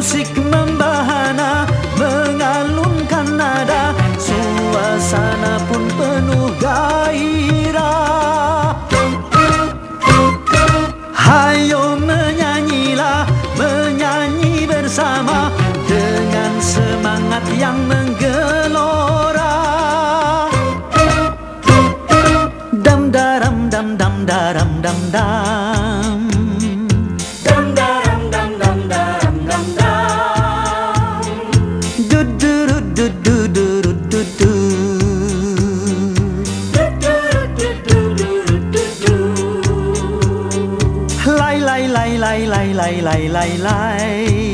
musik membahana mengalunkan nada. Suasana pun penuh gairah. Hayo menyanyilah menyanyi bersama dengan semangat yang menggelora. Dam daram dam dam daram dam dam 来来来来来。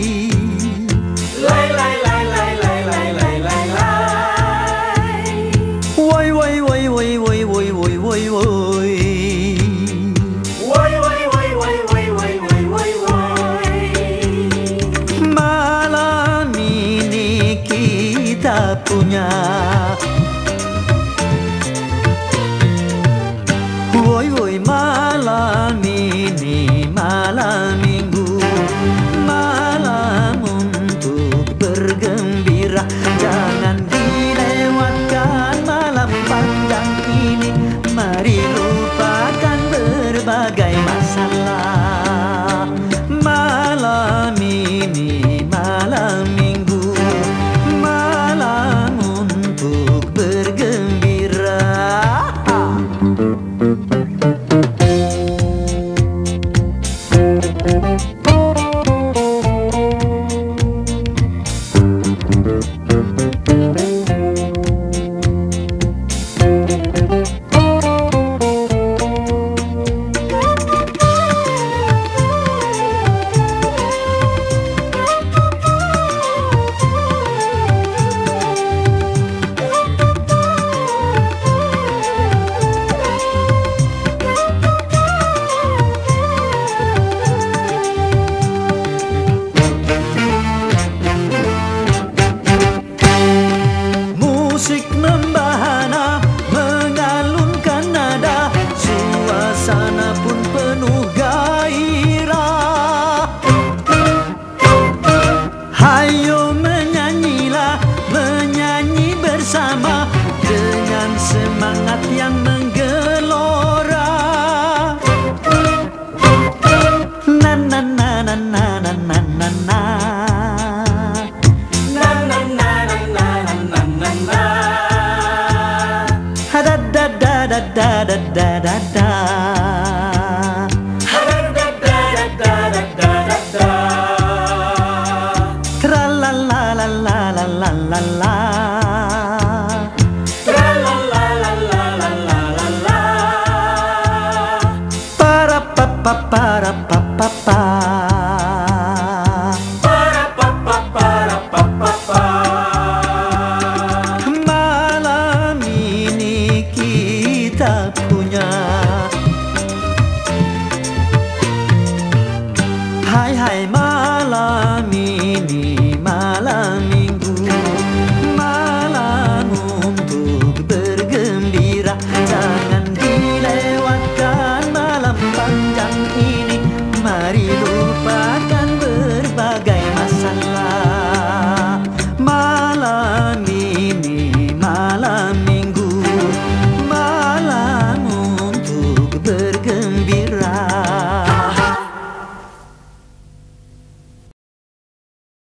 หายหายมา